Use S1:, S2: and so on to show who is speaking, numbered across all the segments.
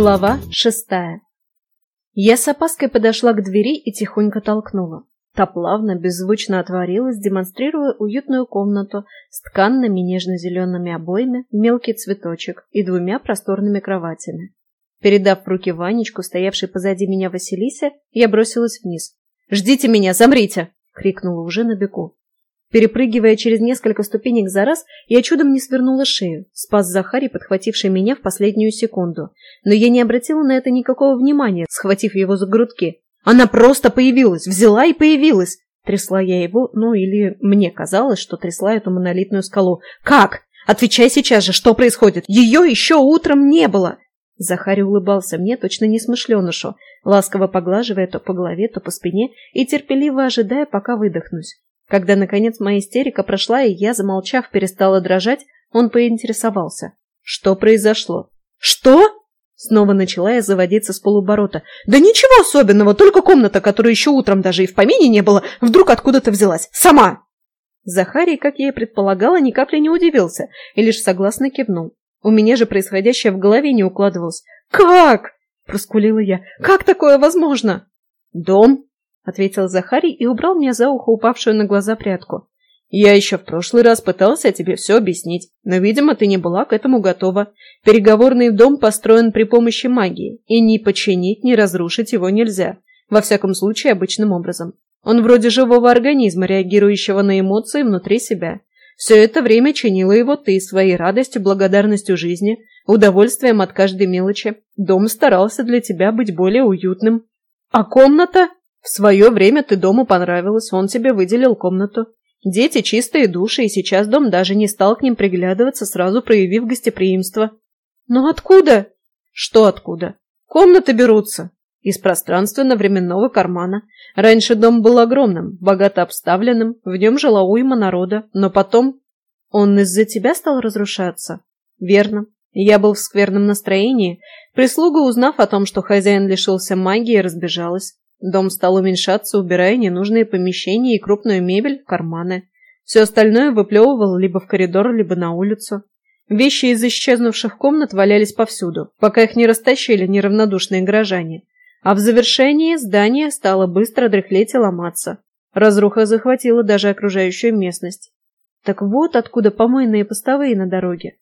S1: Глава шестая Я с опаской подошла к двери и тихонько толкнула. Та плавно, беззвучно отворилась, демонстрируя уютную комнату с тканными нежно-зелеными обоями, мелкий цветочек и двумя просторными кроватями. Передав в руки Ванечку, стоявшей позади меня Василисе, я бросилась вниз. «Ждите меня, замрите!» — крикнула уже на беку. Перепрыгивая через несколько ступенек за раз, я чудом не свернула шею, спас Захарий, подхвативший меня в последнюю секунду. Но я не обратила на это никакого внимания, схватив его за грудки. Она просто появилась, взяла и появилась. Трясла я его, ну или мне казалось, что трясла эту монолитную скалу. «Как? Отвечай сейчас же, что происходит? Ее еще утром не было!» Захарий улыбался мне, точно несмышленышу, ласково поглаживая то по голове, то по спине и терпеливо ожидая, пока выдохнусь. Когда, наконец, моя истерика прошла, и я, замолчав, перестала дрожать, он поинтересовался. Что произошло? Что? Снова начала я заводиться с полуборота. Да ничего особенного, только комната, которая еще утром даже и в помине не было, вдруг откуда-то взялась. Сама! Захарий, как я и предполагала, ни капли не удивился и лишь согласно кивнул. У меня же происходящее в голове не укладывалось. «Как?» – проскулила я. «Как такое возможно?» «Дом», — ответил Захарий и убрал мне за ухо упавшую на глаза прядку. «Я еще в прошлый раз пытался тебе все объяснить, но, видимо, ты не была к этому готова. Переговорный дом построен при помощи магии, и ни починить, ни разрушить его нельзя. Во всяком случае, обычным образом. Он вроде живого организма, реагирующего на эмоции внутри себя. Все это время чинила его ты своей радостью, благодарностью жизни, удовольствием от каждой мелочи. Дом старался для тебя быть более уютным. А комната? В свое время ты дому понравилась, он тебе выделил комнату. Дети чистые души, и сейчас дом даже не стал к ним приглядываться, сразу проявив гостеприимство. Но откуда? Что откуда? Комнаты берутся. Из пространственно-временного кармана. Раньше дом был огромным, богато обставленным, в нем жила уйма народа, но потом... Он из-за тебя стал разрушаться? Верно. Я был в скверном настроении. Прислуга, узнав о том, что хозяин лишился магии, разбежалась. Дом стал уменьшаться, убирая ненужные помещения и крупную мебель в карманы. Все остальное выплевывал либо в коридор, либо на улицу. Вещи из исчезнувших комнат валялись повсюду, пока их не растащили неравнодушные горожане. А в завершении здание стало быстро дряхлеть и ломаться. Разруха захватила даже окружающую местность. Так вот откуда помойные постовые на дороге.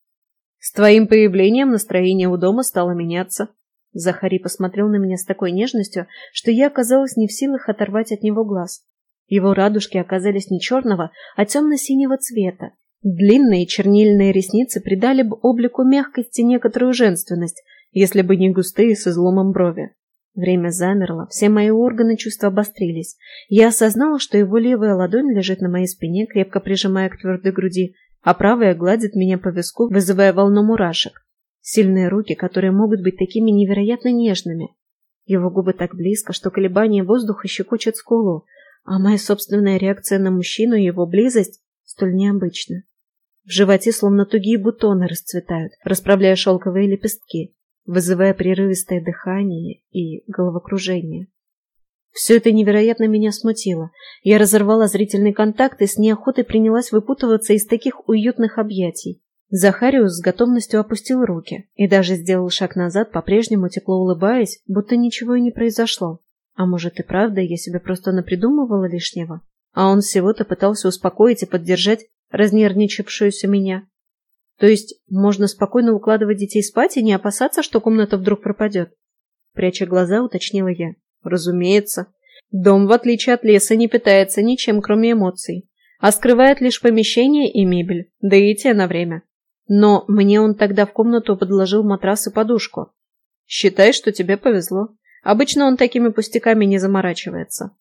S1: С твоим появлением настроение у дома стало меняться. Захари посмотрел на меня с такой нежностью, что я оказалась не в силах оторвать от него глаз. Его радужки оказались не черного, а темно-синего цвета. Длинные чернильные ресницы придали бы облику мягкости некоторую женственность, если бы не густые с изломом брови. Время замерло, все мои органы чувства обострились. Я осознала, что его левая ладонь лежит на моей спине, крепко прижимая к твердой груди, а правая гладит меня по виску, вызывая волну мурашек. Сильные руки, которые могут быть такими невероятно нежными. Его губы так близко, что колебания воздуха щекочет скулу, а моя собственная реакция на мужчину и его близость столь необычна. В животе словно тугие бутоны расцветают, расправляя шелковые лепестки, вызывая прерывистое дыхание и головокружение. Все это невероятно меня смутило. Я разорвала зрительный контакт и с неохотой принялась выпутываться из таких уютных объятий. Захариус с готовностью опустил руки и даже сделал шаг назад, по-прежнему тепло улыбаясь, будто ничего и не произошло. А может и правда, я себе просто напридумывала лишнего? А он всего-то пытался успокоить и поддержать разнервничавшуюся меня. То есть можно спокойно укладывать детей спать и не опасаться, что комната вдруг пропадет? Пряча глаза, уточнила я. Разумеется. Дом, в отличие от леса, не питается ничем, кроме эмоций, а скрывает лишь помещение и мебель, да и те на время. Но мне он тогда в комнату подложил матрас и подушку. Считай, что тебе повезло. Обычно он такими пустяками не заморачивается.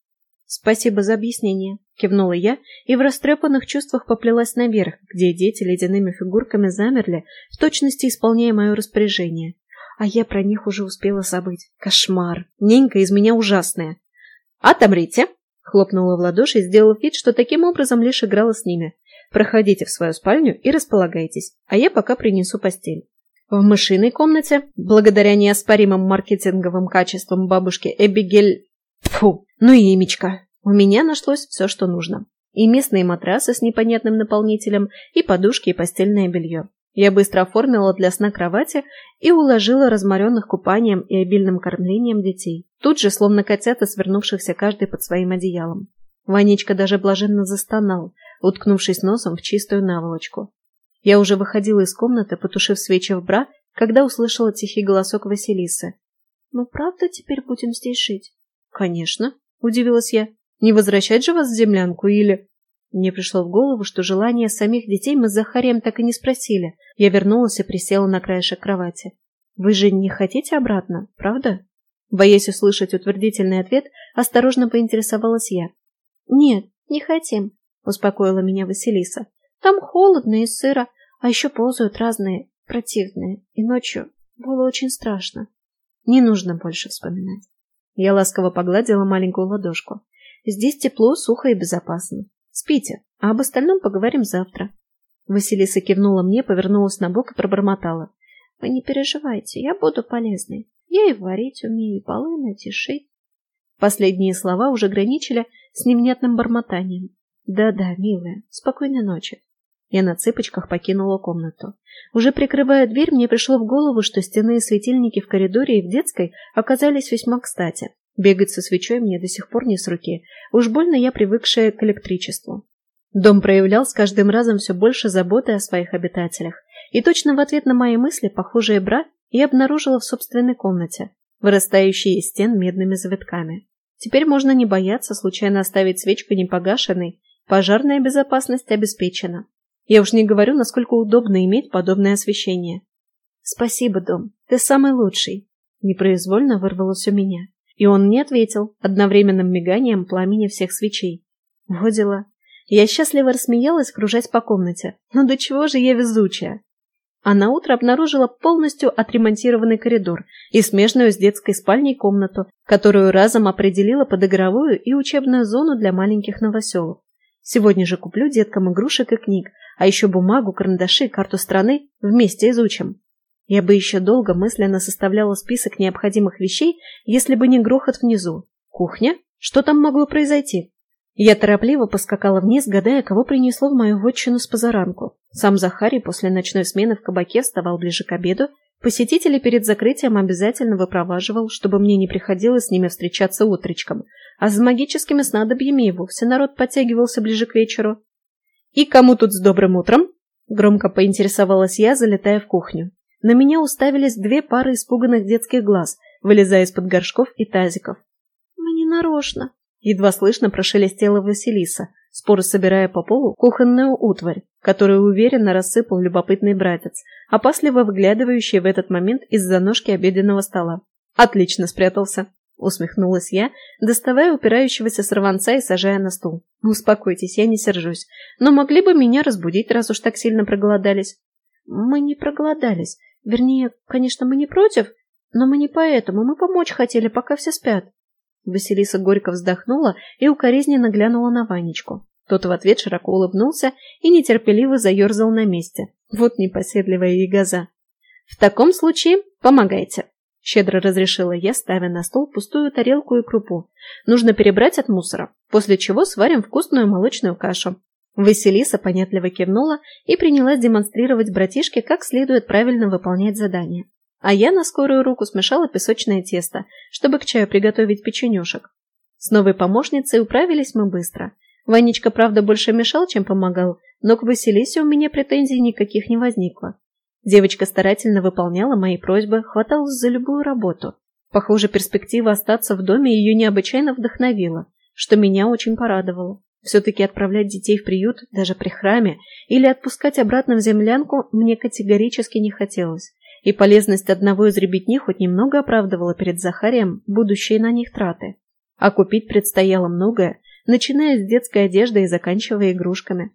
S1: Спасибо за объяснение, кивнула я и в растрепанных чувствах поплелась наверх, где дети ледяными фигурками замерли, в точности исполняя мое распоряжение. А я про них уже успела забыть. Кошмар. Ненька из меня ужасная. «Отомрите!» — хлопнула в ладоши, сделав вид, что таким образом лишь играла с ними. Проходите в свою спальню и располагайтесь, а я пока принесу постель. В мышиной комнате, благодаря неоспоримым маркетинговым качествам бабушки Эбигель... Фу, ну и имечка. У меня нашлось все, что нужно. И местные матрасы с непонятным наполнителем, и подушки, и постельное белье. Я быстро оформила для сна кровати и уложила разморенных купанием и обильным кормлением детей. Тут же, словно котята, свернувшихся каждый под своим одеялом. Ванечка даже блаженно застонал, уткнувшись носом в чистую наволочку. Я уже выходила из комнаты, потушив свечи в бра, когда услышала тихий голосок Василисы. «Мы правда теперь будем здесь жить?» «Конечно», — удивилась я. «Не возвращать же вас в землянку или...» Мне пришло в голову, что желание самих детей мы с Захарием так и не спросили. Я вернулась и присела на краешек кровати. «Вы же не хотите обратно, правда?» Боясь услышать утвердительный ответ, осторожно поинтересовалась я. «Нет, не хотим», — успокоила меня Василиса. «Там холодно и сыро, а еще ползают разные противные, и ночью было очень страшно. Не нужно больше вспоминать». Я ласково погладила маленькую ладошку. «Здесь тепло, сухо и безопасно. Спите, а об остальном поговорим завтра». Василиса кивнула мне, повернулась на бок и пробормотала. «Вы не переживайте, я буду полезной. Я и варить умею, и полы натешить». Последние слова уже граничили с невнятным бормотанием. «Да-да, милая, спокойной ночи». Я на цыпочках покинула комнату. Уже прикрывая дверь, мне пришло в голову, что стены и светильники в коридоре и в детской оказались весьма кстати. Бегать со свечой мне до сих пор не с руки. Уж больно я привыкшая к электричеству. Дом проявлял с каждым разом все больше заботы о своих обитателях. И точно в ответ на мои мысли, похожие бра, я обнаружила в собственной комнате, вырастающие из стен медными завитками. Теперь можно не бояться случайно оставить свечку непогашенной, пожарная безопасность обеспечена. Я уж не говорю, насколько удобно иметь подобное освещение. «Спасибо, дом, ты самый лучший», — непроизвольно вырвалось у меня. И он мне ответил одновременным миганием пламени всех свечей. Вот дела. Я счастливо рассмеялась, кружась по комнате. Ну до чего же я везучая? А на утро обнаружила полностью отремонтированный коридор и смежную с детской спальней комнату, которую разом определила под игровую и учебную зону для маленьких новоселов. Сегодня же куплю деткам игрушек и книг, а еще бумагу, карандаши, карту страны вместе изучим. Я бы еще долго мысленно составляла список необходимых вещей, если бы не грохот внизу. Кухня? Что там могло произойти? Я торопливо поскакала вниз, гадая, кого принесло в мою вотчину с позаранку. Сам Захарий после ночной смены в кабаке вставал ближе к обеду. Посетителей перед закрытием обязательно выпроваживал, чтобы мне не приходилось с ними встречаться утречком. А с магическими снадобьями и вовсе народ подтягивался ближе к вечеру. «И кому тут с добрым утром?» Громко поинтересовалась я, залетая в кухню. На меня уставились две пары испуганных детских глаз, вылезая из-под горшков и тазиков. «Мы не нарочно», — едва слышно прошелестела Василиса, споро собирая по полу кухонную утварь, которую уверенно рассыпал любопытный братец, опасливо выглядывающий в этот момент из-за ножки обеденного стола. «Отлично спрятался», Усмехнулась я, доставая упирающегося сорванца и сажая на стул. «Ну, успокойтесь, я не сержусь. Но могли бы меня разбудить, раз уж так сильно проголодались». «Мы не проголодались. Вернее, конечно, мы не против, но мы не поэтому. Мы помочь хотели, пока все спят». Василиса горько вздохнула и укоризненно глянула на Ванечку. Тот в ответ широко улыбнулся и нетерпеливо заерзал на месте. Вот непоседливая ягоза. «В таком случае помогайте», Щедро разрешила я, ставя на стол пустую тарелку и крупу. Нужно перебрать от мусора, после чего сварим вкусную молочную кашу. Василиса понятливо кивнула и принялась демонстрировать братишке, как следует правильно выполнять задание. А я на скорую руку смешала песочное тесто, чтобы к чаю приготовить печенюшек. С новой помощницей управились мы быстро. Ванечка, правда, больше мешал, чем помогал, но к Василисе у меня претензий никаких не возникло. Девочка старательно выполняла мои просьбы, хваталась за любую работу. Похоже, перспектива остаться в доме ее необычайно вдохновила, что меня очень порадовало. Все-таки отправлять детей в приют, даже при храме, или отпускать обратно в землянку мне категорически не хотелось, и полезность одного из ребятни хоть немного оправдывала перед Захарием будущие на них траты. А купить предстояло многое, начиная с детской одежды и заканчивая игрушками.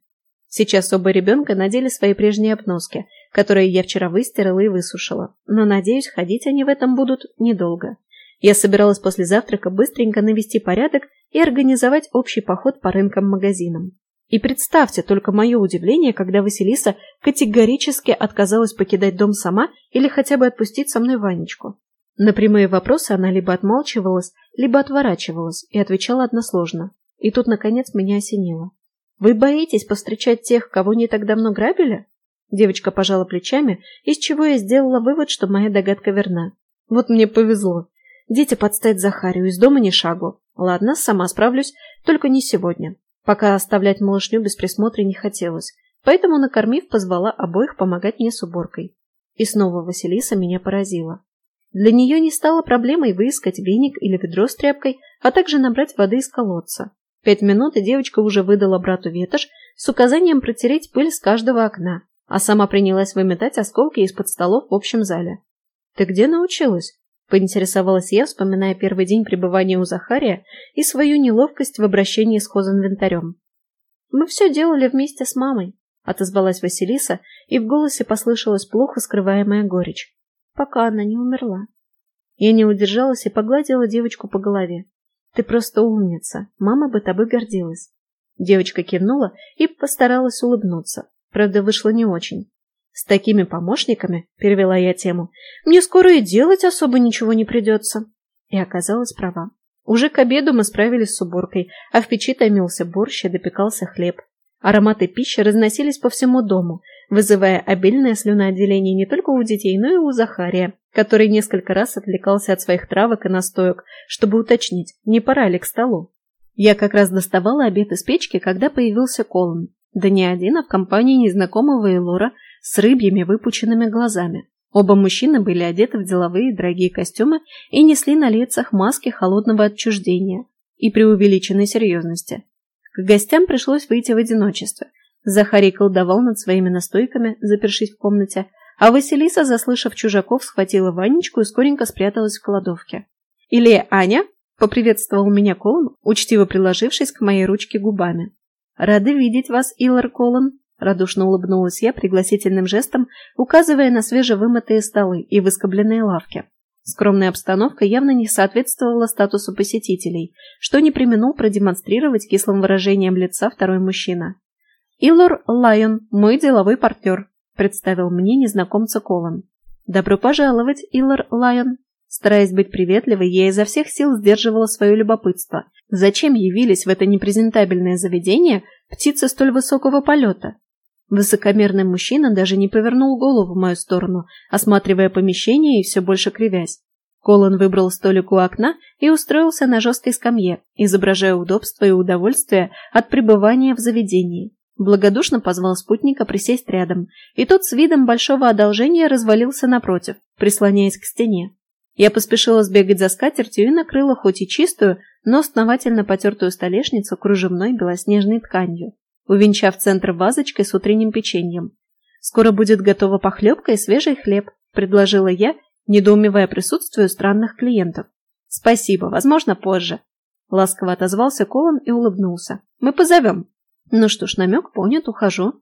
S1: Сейчас оба ребенка надели свои прежние обноски, которые я вчера выстирала и высушила, но, надеюсь, ходить они в этом будут недолго. Я собиралась после завтрака быстренько навести порядок и организовать общий поход по рынкам-магазинам. И представьте только мое удивление, когда Василиса категорически отказалась покидать дом сама или хотя бы отпустить со мной Ванечку. На прямые вопросы она либо отмалчивалась, либо отворачивалась и отвечала односложно. И тут, наконец, меня осенило. Вы боитесь повстречать тех, кого не так давно грабили? Девочка пожала плечами, из чего я сделала вывод, что моя догадка верна. Вот мне повезло. Дети подстать Захарию, из дома ни шагу. Ладно, сама справлюсь, только не сегодня. Пока оставлять малышню без присмотра не хотелось, поэтому, накормив, позвала обоих помогать мне с уборкой. И снова Василиса меня поразила. Для нее не стало проблемой выискать веник или ведро с тряпкой, а также набрать воды из колодца. Пять минут, и девочка уже выдала брату ветошь с указанием протереть пыль с каждого окна, а сама принялась выметать осколки из-под столов в общем зале. «Ты где научилась?» – поинтересовалась я, вспоминая первый день пребывания у Захария и свою неловкость в обращении с хозинвентарем. «Мы все делали вместе с мамой», – отозвалась Василиса, и в голосе послышалась плохо скрываемая горечь пока она не умерла. Я не удержалась и погладила девочку по голове. Ты просто умница. Мама бы тобой гордилась. Девочка кивнула и постаралась улыбнуться. Правда, вышло не очень. С такими помощниками, перевела я тему, мне скоро и делать особо ничего не придется. И оказалась права. Уже к обеду мы справились с уборкой, а в печи томился борщ и допекался хлеб. Ароматы пищи разносились по всему дому, вызывая обильное слюноотделение не только у детей, но и у Захария, который несколько раз отвлекался от своих травок и настоек, чтобы уточнить, не пора ли к столу. Я как раз доставала обед из печки, когда появился Колон. Да не один, а в компании незнакомого Элора с рыбьими выпученными глазами. Оба мужчины были одеты в деловые дорогие костюмы и несли на лицах маски холодного отчуждения и преувеличенной серьезности. К гостям пришлось выйти в одиночестве – Захарий колдовал над своими настойками, запершись в комнате, а Василиса, заслышав чужаков, схватила Ванечку и скоренько спряталась в кладовке. «Или Аня?» — поприветствовал меня Колон, учтиво приложившись к моей ручке губами. «Рады видеть вас, Илар Колон», — радушно улыбнулась я пригласительным жестом, указывая на свежевымытые столы и выскобленные лавки. Скромная обстановка явно не соответствовала статусу посетителей, что не применул продемонстрировать кислым выражением лица второй мужчина. «Илор Лайон, мой деловой партнер», — представил мне незнакомца Колон. «Добро пожаловать, Илор Лайон». Стараясь быть приветливой, я изо всех сил сдерживала свое любопытство. Зачем явились в это непрезентабельное заведение птицы столь высокого полета? Высокомерный мужчина даже не повернул голову в мою сторону, осматривая помещение и все больше кривясь. Колон выбрал столик у окна и устроился на жесткой скамье, изображая удобство и удовольствие от пребывания в заведении. Благодушно позвал спутника присесть рядом, и тот с видом большого одолжения развалился напротив, прислоняясь к стене. Я поспешила сбегать за скатертью и накрыла хоть и чистую, но основательно потертую столешницу кружевной белоснежной тканью, увенчав центр вазочкой с утренним печеньем. «Скоро будет готова похлебка и свежий хлеб», — предложила я, недоумевая присутствию странных клиентов. «Спасибо, возможно, позже». Ласково отозвался Колон и улыбнулся. «Мы позовем». Ну что ж, намек понят, ухожу.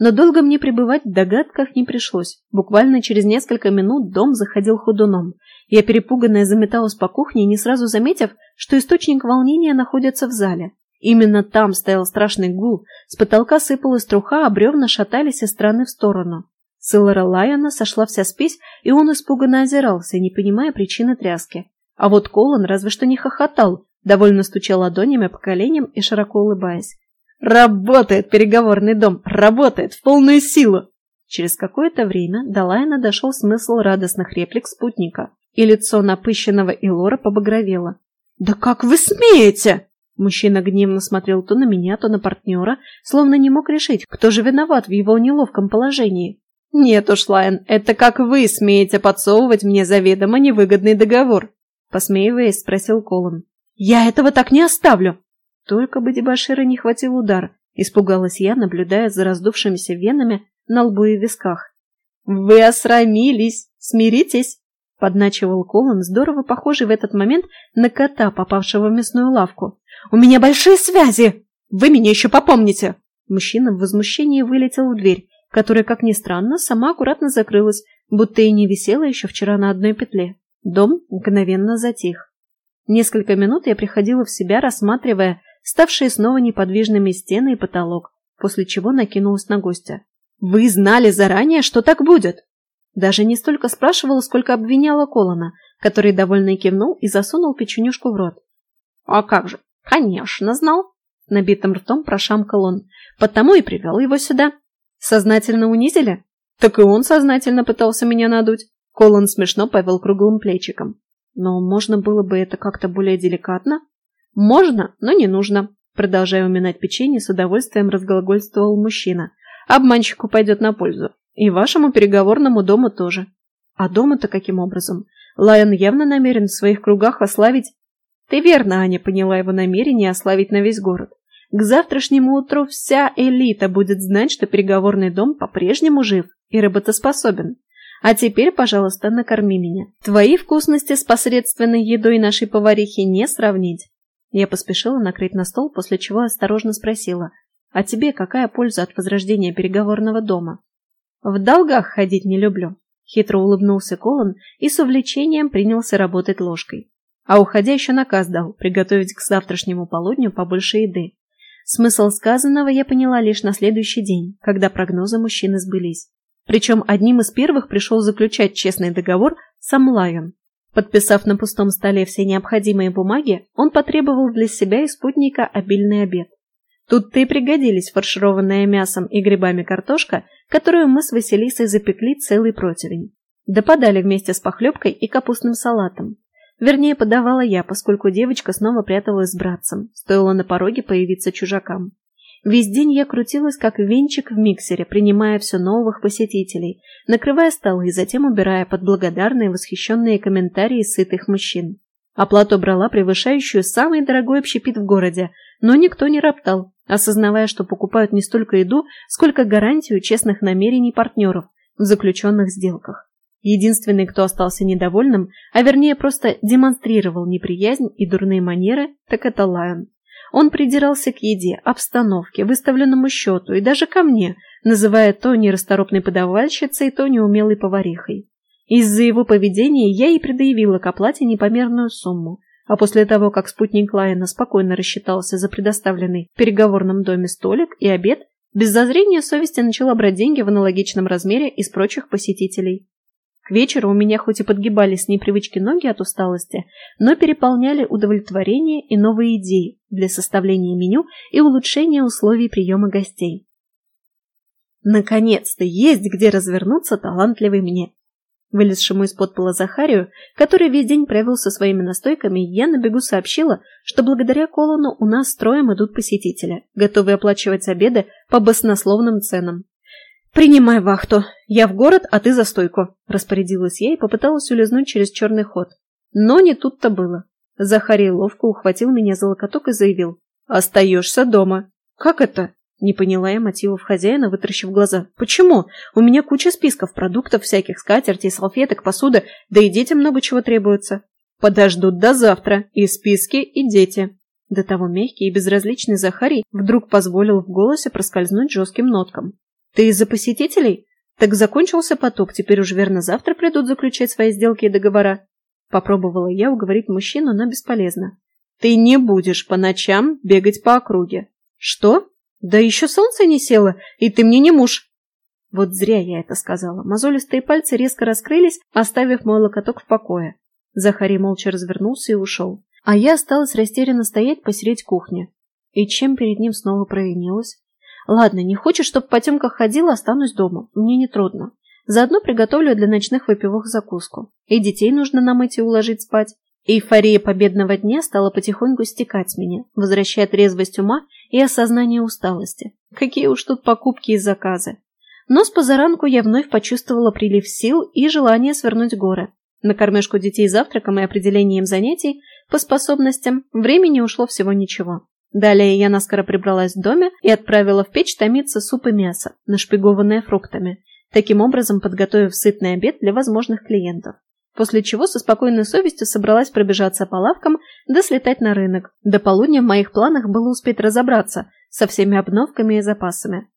S1: Но долго мне пребывать в догадках не пришлось. Буквально через несколько минут дом заходил ходуном. Я перепуганная заметалась по кухне, не сразу заметив, что источник волнения находится в зале. Именно там стоял страшный гул, с потолка сыпалась труха, а бревна шатались из стороны в сторону. С Илора Лайона сошла вся спесь, и он испуганно озирался, не понимая причины тряски. А вот Колон разве что не хохотал, довольно стучал ладонями по коленям и широко улыбаясь. Работает переговорный дом, работает в полную силу. Через какое-то время до Лайна дошел смысл радостных реплик спутника, и лицо напыщенного Илора побагровело. «Да как вы смеете?» Мужчина гневно смотрел то на меня, то на партнера, словно не мог решить, кто же виноват в его неловком положении. «Нет уж, Лайн, это как вы смеете подсовывать мне заведомо невыгодный договор?» Посмеиваясь, спросил Колон. «Я этого так не оставлю!» Только бы дебошира не хватил удар, испугалась я, наблюдая за раздувшимися венами на лбу и висках. «Вы осрамились! Смиритесь!» — подначивал Колон, здорово похожий в этот момент на кота, попавшего в мясную лавку. «У меня большие связи! Вы меня еще попомните!» Мужчина в возмущении вылетел в дверь, которая, как ни странно, сама аккуратно закрылась, будто и не висела еще вчера на одной петле. Дом мгновенно затих. Несколько минут я приходила в себя, рассматривая ставшие снова неподвижными стены и потолок, после чего накинулась на гостя. «Вы знали заранее, что так будет?» Даже не столько спрашивала, сколько обвиняла Колона, который довольно кивнул и засунул печенюшку в рот. «А как же? Конечно, знал!» Набитым ртом прошамкал он. «Потому и привел его сюда. Сознательно унизили?» Так и он сознательно пытался меня надуть. Колон смешно повел круглым плечиком. Но можно было бы это как-то более деликатно? Можно, но не нужно. Продолжая уминать печенье, с удовольствием разглагольствовал мужчина. Обманщику пойдет на пользу. И вашему переговорному дому тоже. А дома-то каким образом? Лайон явно намерен в своих кругах ославить... Ты верно, Аня, поняла его намерение ославить на весь город. К завтрашнему утру вся элита будет знать, что переговорный дом по-прежнему жив и работоспособен. А теперь, пожалуйста, накорми меня. Твои вкусности с посредственной едой нашей поварихи не сравнить. Я поспешила накрыть на стол, после чего осторожно спросила, «А тебе какая польза от возрождения переговорного дома?» «В долгах ходить не люблю», — хитро улыбнулся Колон и с увлечением принялся работать ложкой. А уходя еще наказ дал приготовить к завтрашнему полудню побольше еды. Смысл сказанного я поняла лишь на следующий день, когда прогнозы мужчины сбылись. Причем одним из первых пришел заключать честный договор сам Лайон. Подписав на пустом столе все необходимые бумаги, он потребовал для себя и спутника обильный обед. Тут-то и пригодились фаршированная мясом и грибами картошка, которую мы с Василисой запекли целый противень. Да подали вместе с похлебкой и капустным салатом. Вернее, подавала я, поскольку девочка снова пряталась с братцем, стоило на пороге появиться чужакам. Весь день я крутилась, как венчик в миксере, принимая все новых посетителей, накрывая столы и затем убирая под благодарные восхищенные комментарии сытых мужчин. Оплату брала превышающую самый дорогой общепит в городе, но никто не роптал, осознавая, что покупают не столько еду, сколько гарантию честных намерений партнеров в заключенных сделках. Единственный, кто остался недовольным, а вернее просто демонстрировал неприязнь и дурные манеры, так это Лайон. Он придирался к еде, обстановке, выставленному счету и даже ко мне, называя то нерасторопной подавальщицей, то неумелой поварихой. Из-за его поведения я и предъявила к оплате непомерную сумму, а после того, как спутник Лайена спокойно рассчитался за предоставленный в переговорном доме столик и обед, без зазрения совести начала брать деньги в аналогичном размере из прочих посетителей. К вечеру у меня хоть и подгибались непривычки ноги от усталости, но переполняли удовлетворение и новые идеи для составления меню и улучшения условий приема гостей. Наконец-то есть где развернуться талантливый мне. Вылезшему из-под пола Захарию, который весь день провел со своими настойками, я на бегу сообщила, что благодаря Колону у нас строем идут посетители, готовые оплачивать обеды по баснословным ценам. «Принимай вахту. Я в город, а ты за стойку», – распорядилась я и попыталась улизнуть через черный ход. Но не тут-то было. Захарий ловко ухватил меня за локоток и заявил. «Остаешься дома». «Как это?» – не поняла я мотивов хозяина, вытаращив глаза. «Почему? У меня куча списков продуктов, всяких скатертей, салфеток, посуды, да и детям много чего требуется». «Подождут до завтра. И списки, и дети». До того мягкий и безразличный Захарий вдруг позволил в голосе проскользнуть жестким ноткам. Ты из-за посетителей? Так закончился поток, теперь уж верно завтра придут заключать свои сделки и договора. Попробовала я уговорить мужчину, но бесполезно. Ты не будешь по ночам бегать по округе. Что? Да еще солнце не село, и ты мне не муж. Вот зря я это сказала. Мозолистые пальцы резко раскрылись, оставив мой локоток в покое. Захарий молча развернулся и ушел. А я осталась растерянно стоять посередине кухни. И чем перед ним снова провинилась? Ладно, не хочешь, чтобы в потемках ходила, останусь дома. Мне не трудно. Заодно приготовлю для ночных выпивок закуску. И детей нужно намыть и уложить спать. Эйфория победного дня стала потихоньку стекать с меня, возвращая трезвость ума и осознание усталости. Какие уж тут покупки и заказы. Но с позаранку я вновь почувствовала прилив сил и желание свернуть горы. На кормежку детей завтраком и определением занятий по способностям времени ушло всего ничего. Далее я наскоро прибралась в доме и отправила в печь томиться суп и мясо, нашпигованное фруктами, таким образом подготовив сытный обед для возможных клиентов. После чего со спокойной совестью собралась пробежаться по лавкам да слетать на рынок. До полудня в моих планах было успеть разобраться со всеми обновками и запасами.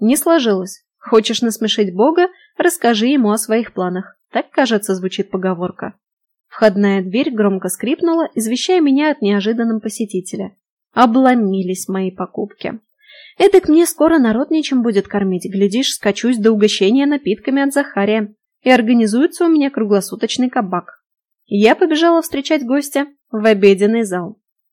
S1: Не сложилось. Хочешь насмешить Бога, расскажи ему о своих планах. Так, кажется, звучит поговорка. Входная дверь громко скрипнула, извещая меня от неожиданного посетителя. Обломились мои покупки. Эдак мне скоро народ нечем будет кормить. Глядишь, скачусь до угощения напитками от Захария. И организуется у меня круглосуточный кабак. Я побежала встречать гостя в обеденный зал.